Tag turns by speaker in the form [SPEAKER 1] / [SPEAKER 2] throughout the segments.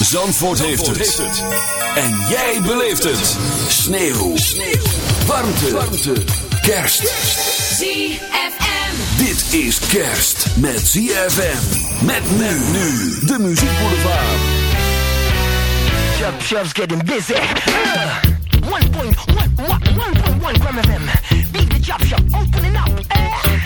[SPEAKER 1] Zandvoort, heeft, het. En jij beleeft het. Sneeuw. Warmte. Warmte. Kerst.
[SPEAKER 2] ZFM.
[SPEAKER 1] Dit is kerst met ZFM. Met men nu. De Muziek Boulevard.
[SPEAKER 3] Chub Chub's getting busy. Uh, 1.1 gram FM. Beat the chop shop opening up. Uh.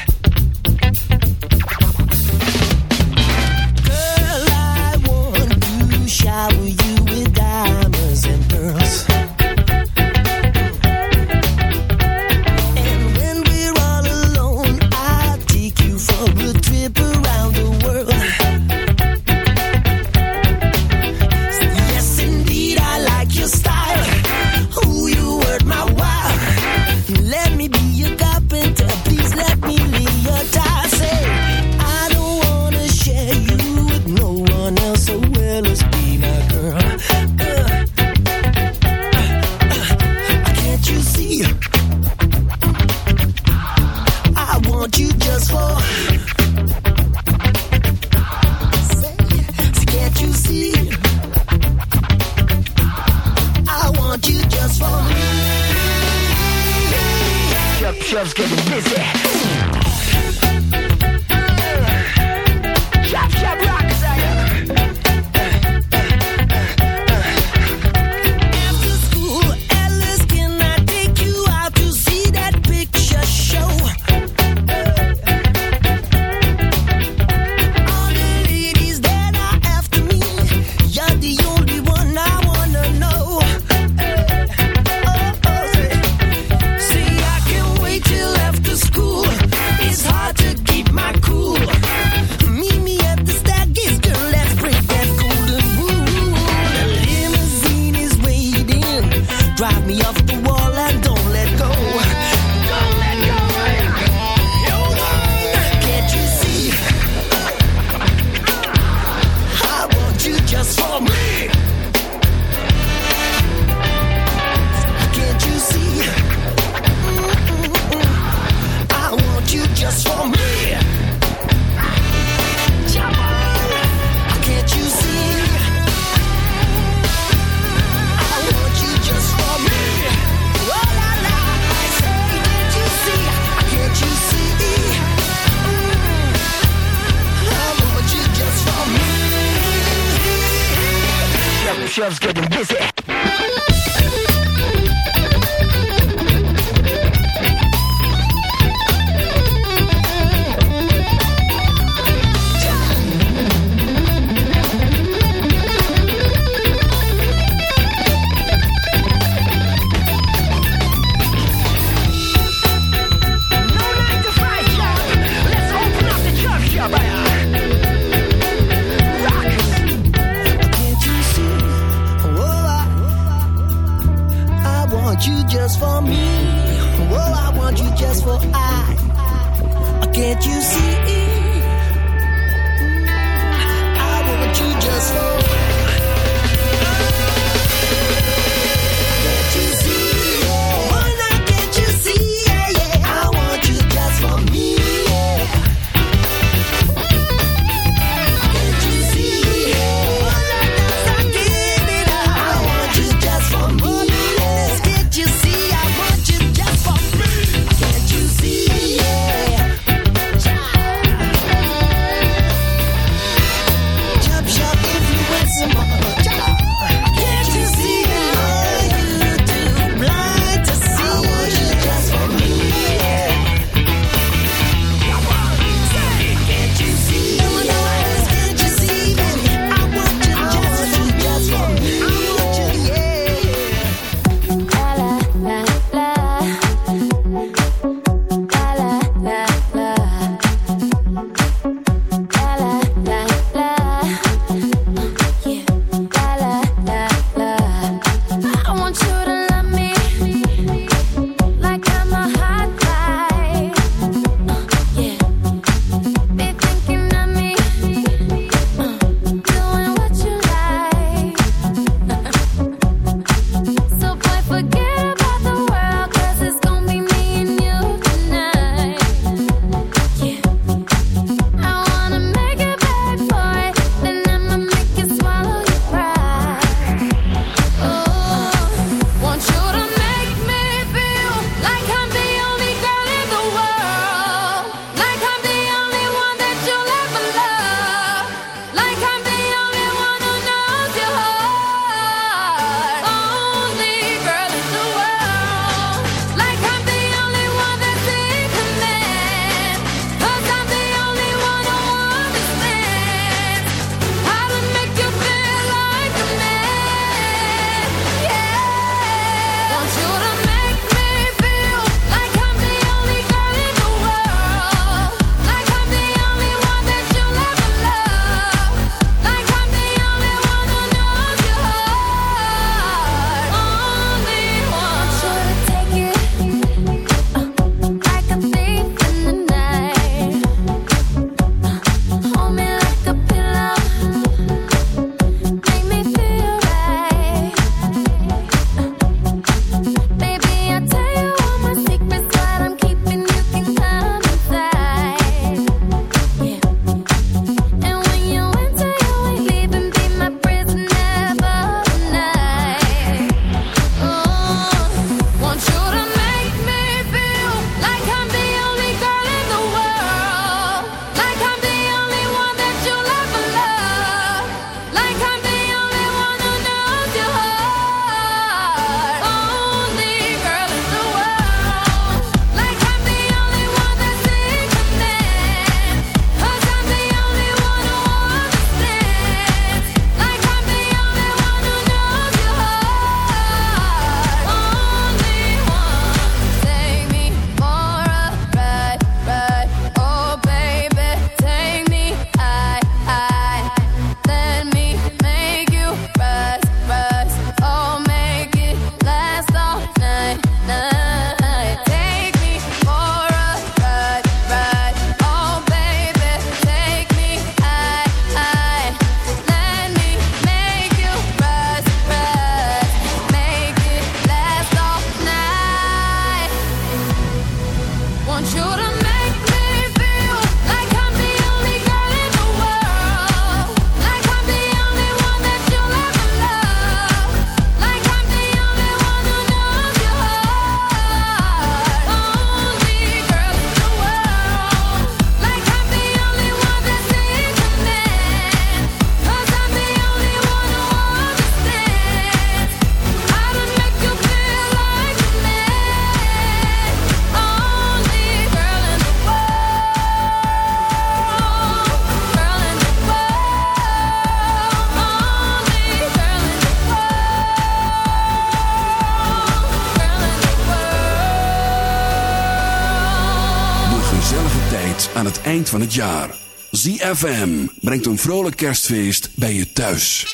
[SPEAKER 1] Eind van het jaar. ZFM brengt een vrolijk kerstfeest bij je thuis.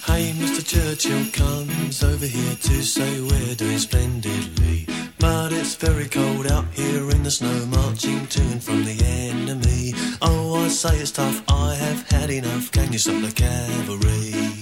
[SPEAKER 4] Hey, Mr. Churchill comes over here to say we're doing splendidly. But it's very cold out here in the snow, marching to and from the enemy. Oh, I say it's tough, I have had enough. Can you stop the cavalry?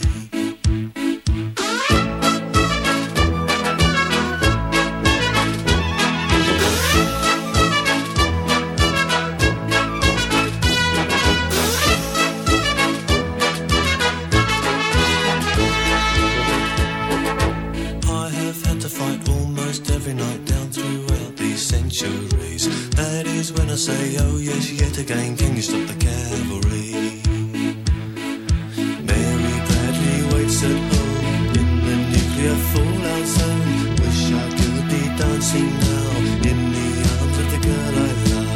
[SPEAKER 4] Again, can you stop the cavalry? Mary Bradley waits at home in the nuclear fallout zone. Wish I could be dancing now in the arms of the girl I love.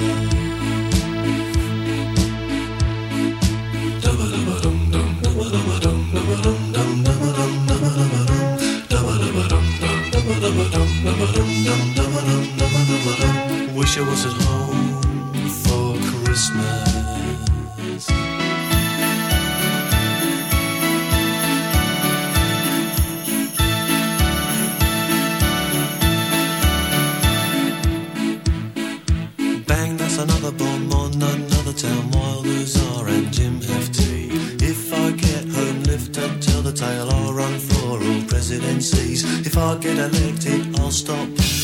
[SPEAKER 4] Wish I was at home If I get elected, I'll stop.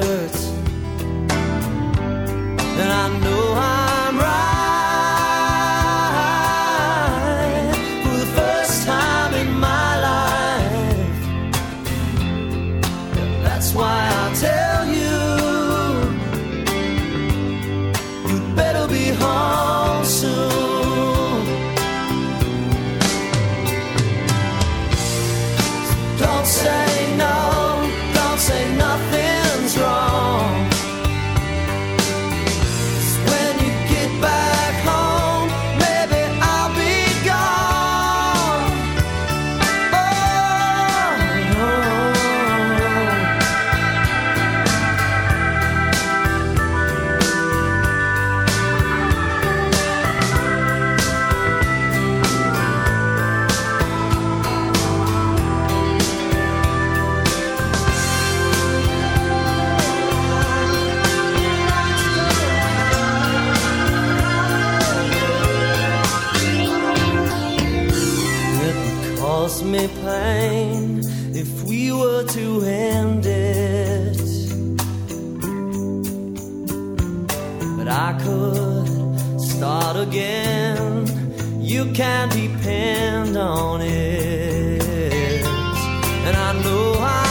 [SPEAKER 5] know I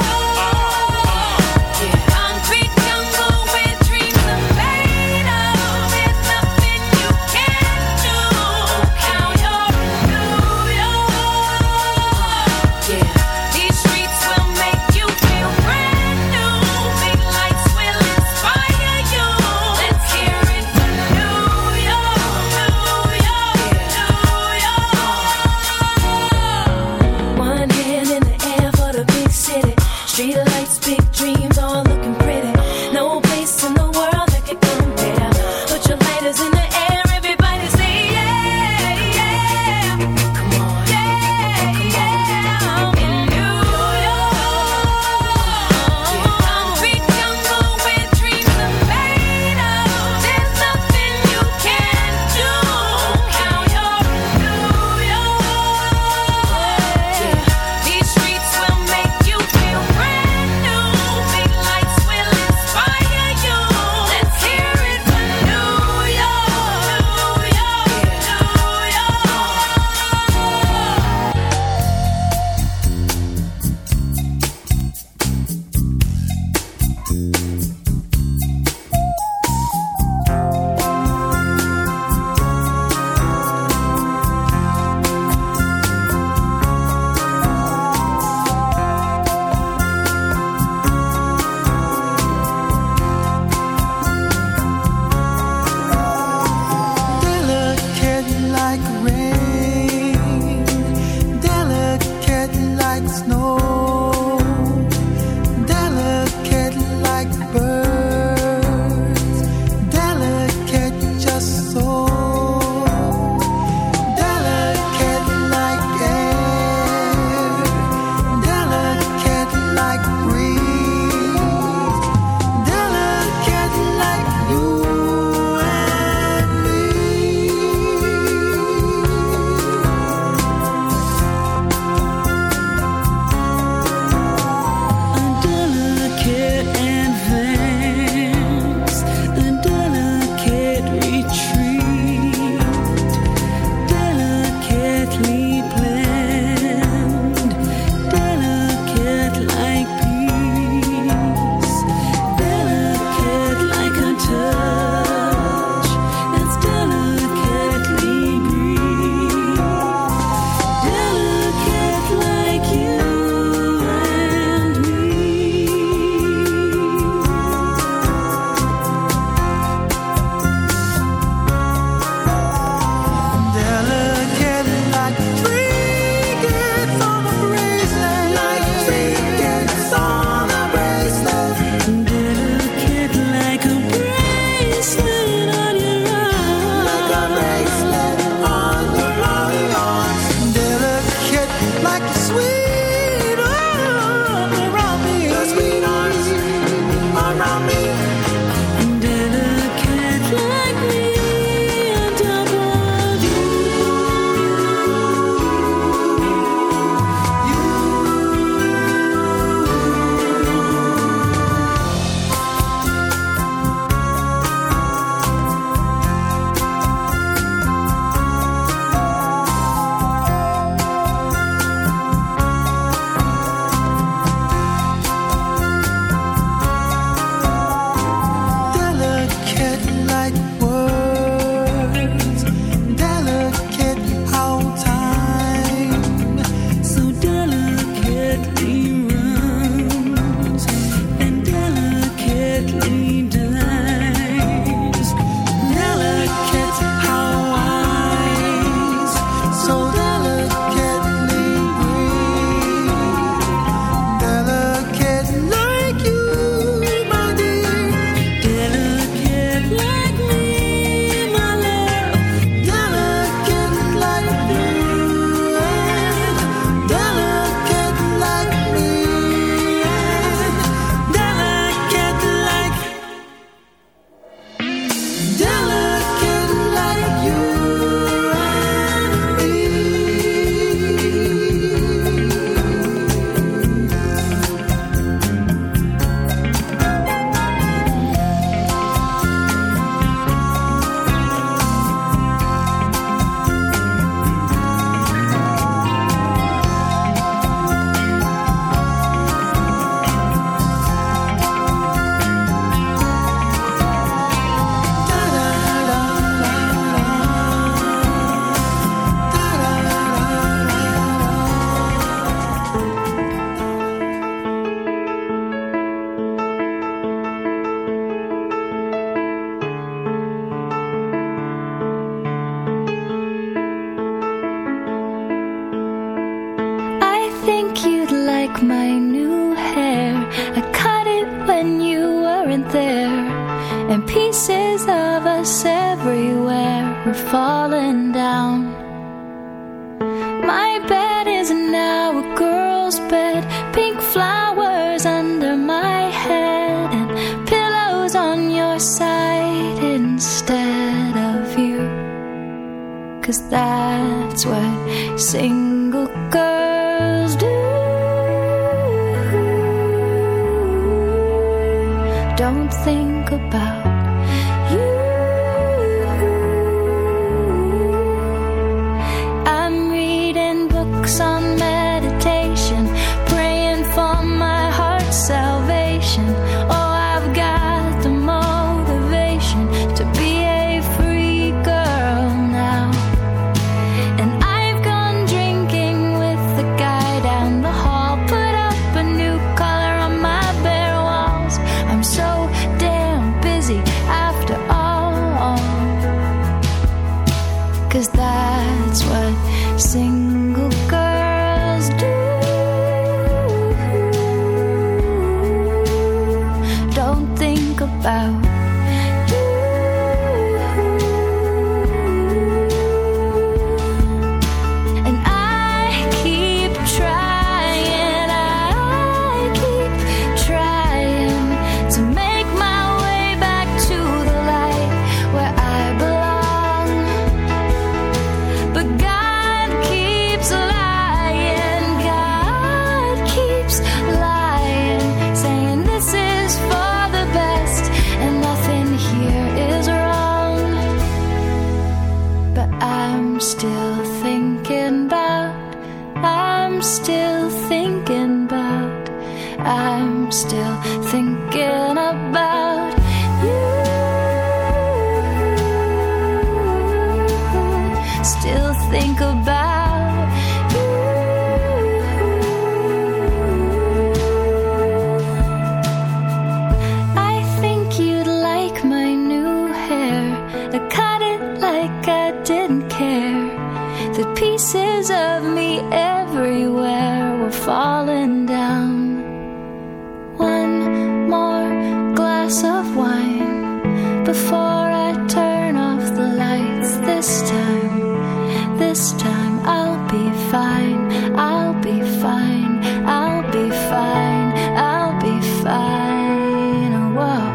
[SPEAKER 6] before I turn off the lights this time. This time I'll be fine. I'll be fine. I'll be fine. I'll be fine. Oh, wow.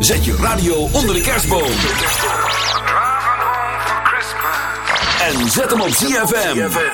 [SPEAKER 7] Zet je radio onder de kerstboom zet hem op ZFM.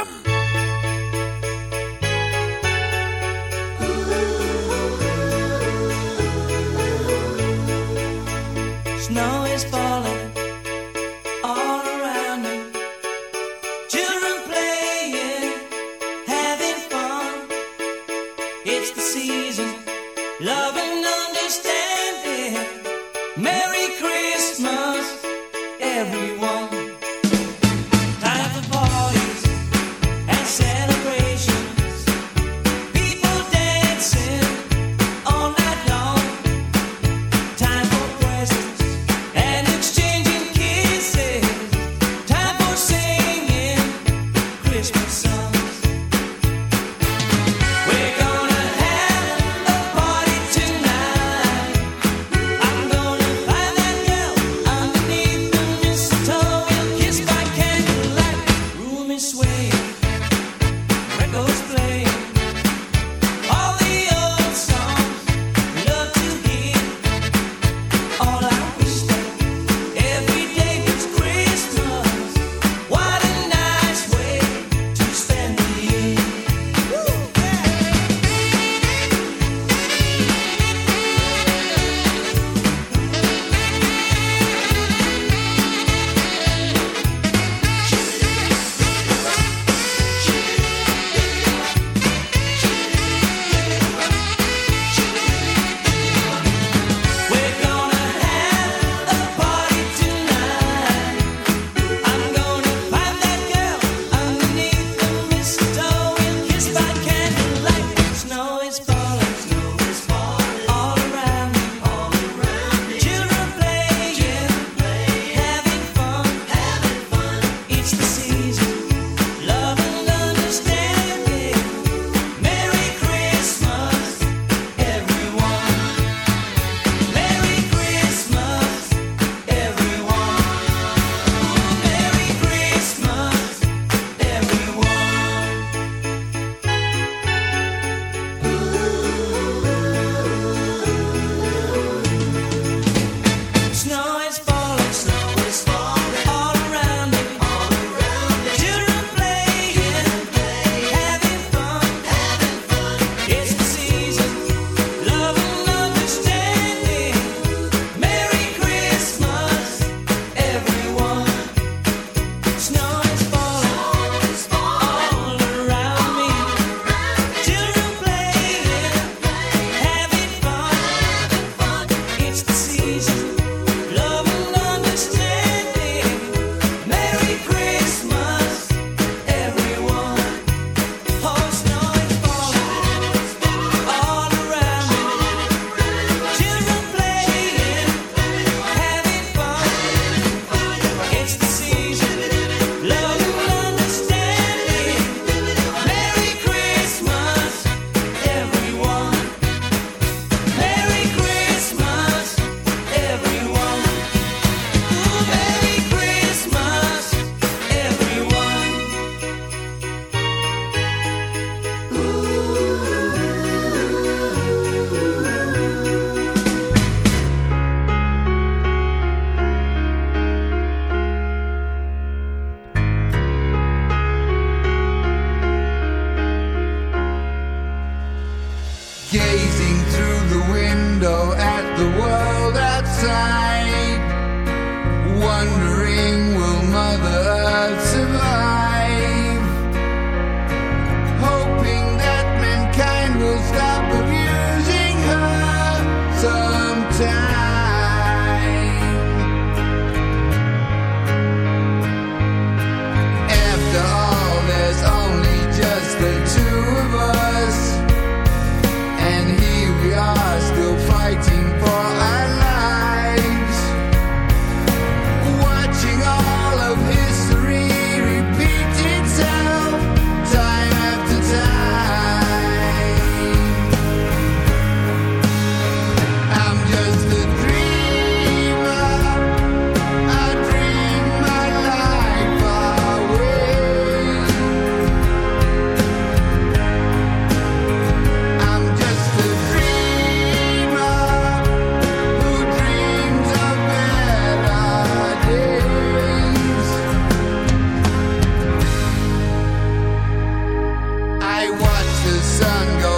[SPEAKER 8] the
[SPEAKER 7] sun goes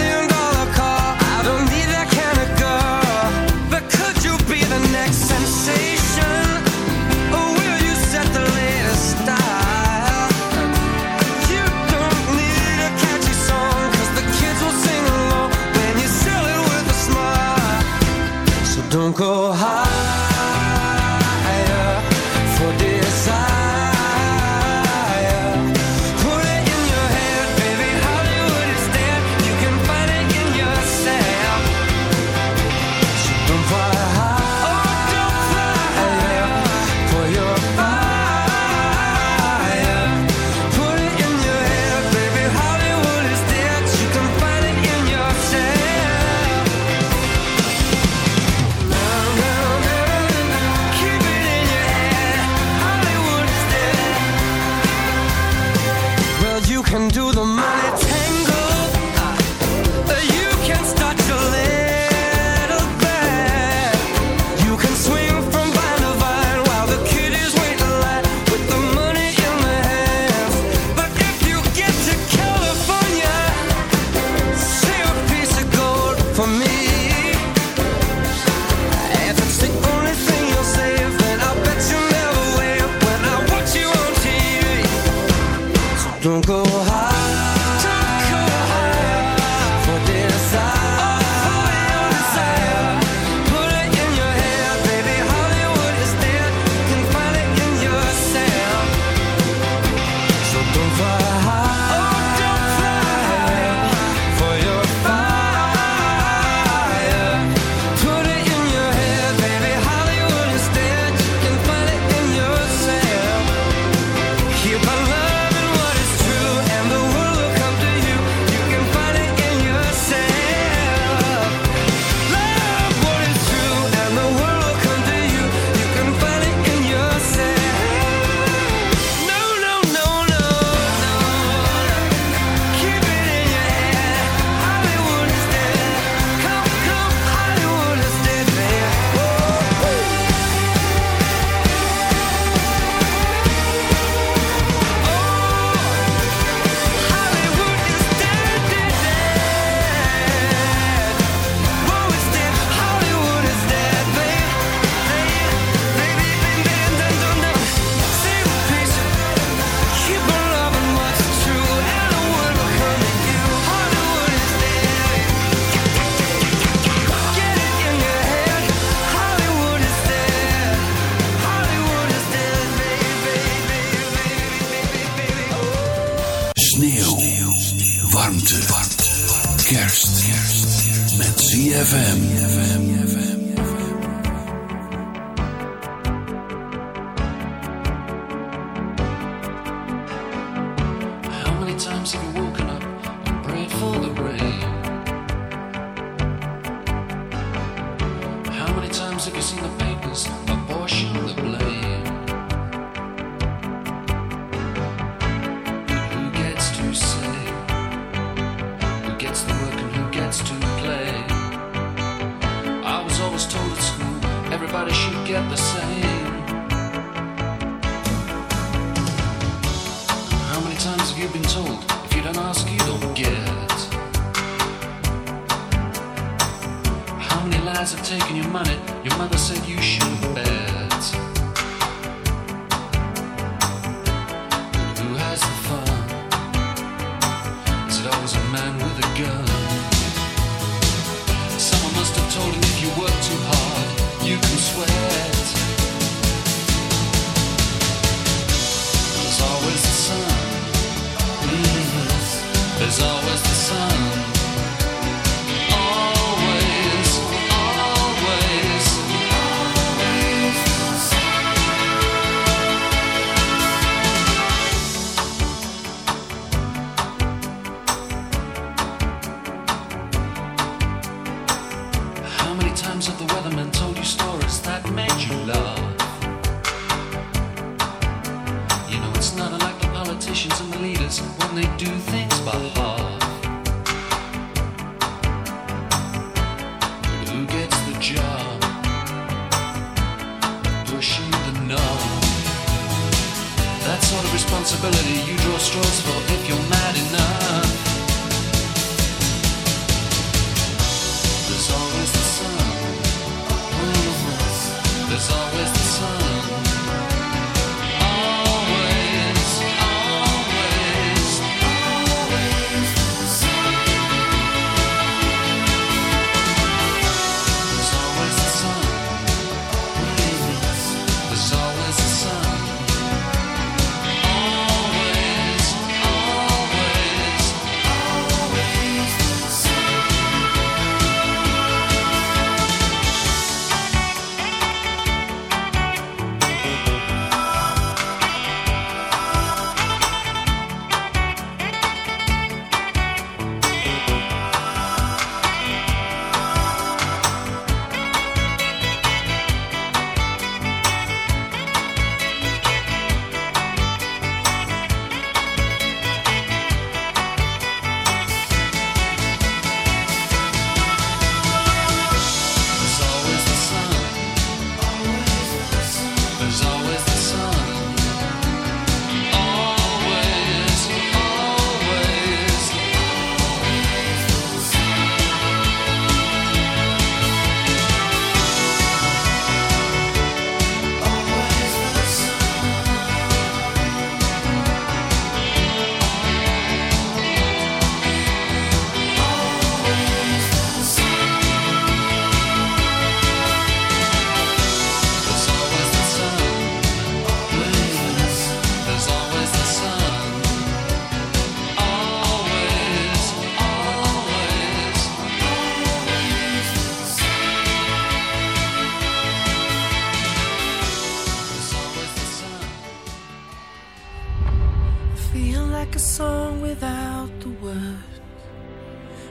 [SPEAKER 7] go high. Don't go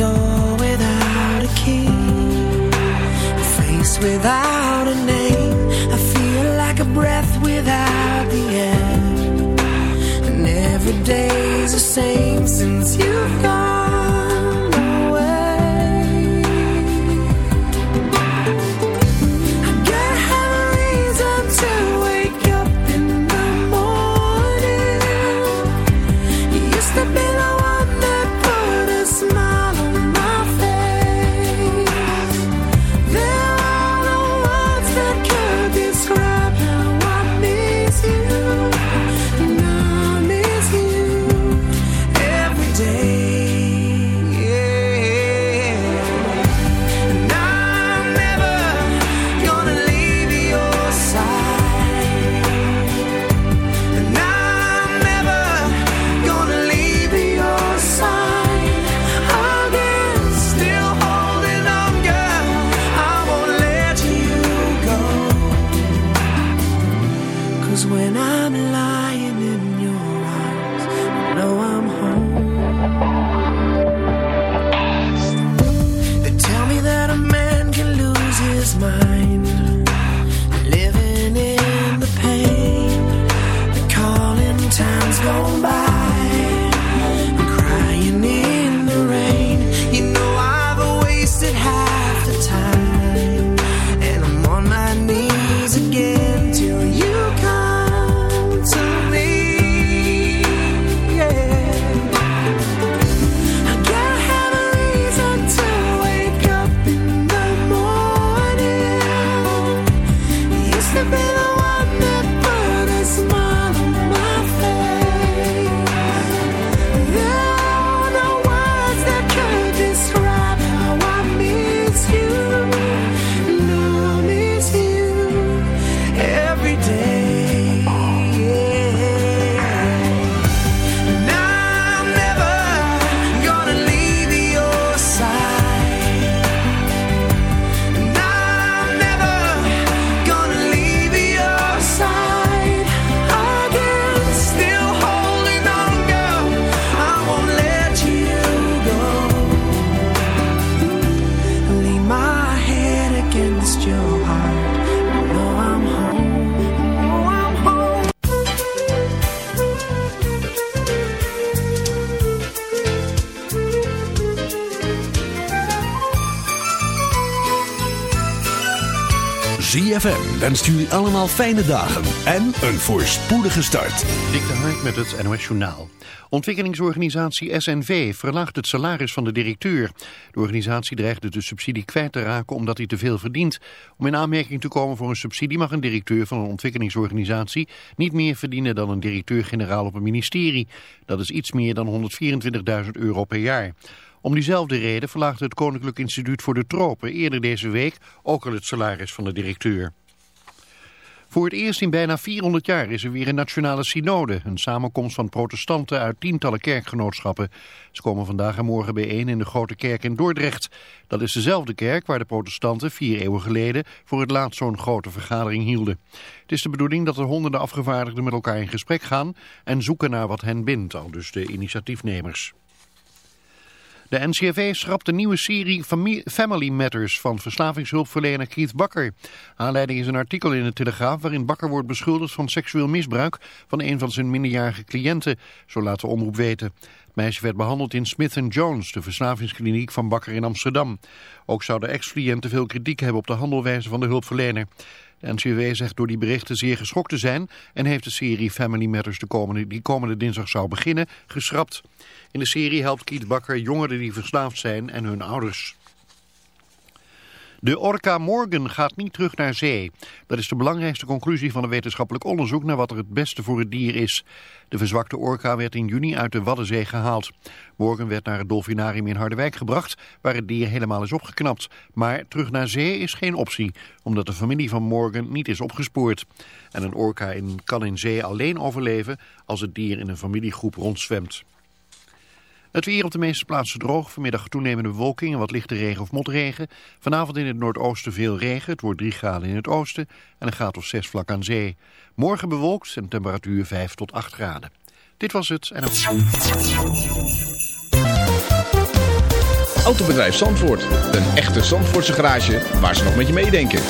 [SPEAKER 1] door without a key, a face without a name. I feel like a breath without the air, and every day's the same since you've gone.
[SPEAKER 9] Wenst jullie allemaal fijne dagen en een voorspoedige start.
[SPEAKER 10] Dik de Hark met het NOS Journaal. Ontwikkelingsorganisatie SNV verlaagt het salaris van de directeur. De organisatie dreigde de subsidie kwijt te raken omdat hij te veel verdient. Om in aanmerking te komen voor een subsidie mag een directeur van een ontwikkelingsorganisatie niet meer verdienen dan een directeur-generaal op een ministerie. Dat is iets meer dan 124.000 euro per jaar. Om diezelfde reden verlaagde het Koninklijk Instituut voor de Tropen eerder deze week ook al het salaris van de directeur. Voor het eerst in bijna 400 jaar is er weer een nationale synode, een samenkomst van protestanten uit tientallen kerkgenootschappen. Ze komen vandaag en morgen bijeen in de Grote Kerk in Dordrecht. Dat is dezelfde kerk waar de protestanten vier eeuwen geleden voor het laatst zo'n grote vergadering hielden. Het is de bedoeling dat er honderden afgevaardigden met elkaar in gesprek gaan en zoeken naar wat hen bindt, al dus de initiatiefnemers. De NCRV schrapt een nieuwe serie Fami- Family Matters van verslavingshulpverlener Keith Bakker. Aanleiding is een artikel in de Telegraaf waarin Bakker wordt beschuldigd van seksueel misbruik van een van zijn minderjarige cliënten, zo laat de omroep weten. Het meisje werd behandeld in Smith Jones, de verslavingskliniek van Bakker in Amsterdam. Ook zou de ex-cliënt te veel kritiek hebben op de handelwijze van de hulpverlener. De NCW zegt door die berichten zeer geschokt te zijn en heeft de serie Family Matters de komende, die komende dinsdag zou beginnen geschrapt. In de serie helpt Kiet Bakker jongeren die verslaafd zijn en hun ouders. De orka Morgan gaat niet terug naar zee. Dat is de belangrijkste conclusie van een wetenschappelijk onderzoek naar wat er het beste voor het dier is. De verzwakte orka werd in juni uit de Waddenzee gehaald. Morgan werd naar het dolfinarium in Harderwijk gebracht, waar het dier helemaal is opgeknapt. Maar terug naar zee is geen optie, omdat de familie van Morgan niet is opgespoord. En een orka in, kan in zee alleen overleven als het dier in een familiegroep rondzwemt. Het weer op de meeste plaatsen droog. Vanmiddag toenemende bewolking en wat lichte regen of motregen. Vanavond in het noordoosten veel regen. Het wordt 3 graden in het oosten en een graad of 6 vlak aan zee. Morgen bewolkt en temperatuur 5 tot 8 graden. Dit was het. En
[SPEAKER 11] Autobedrijf Zandvoort. Een echte Zandvoortse garage waar ze nog met je meedenken.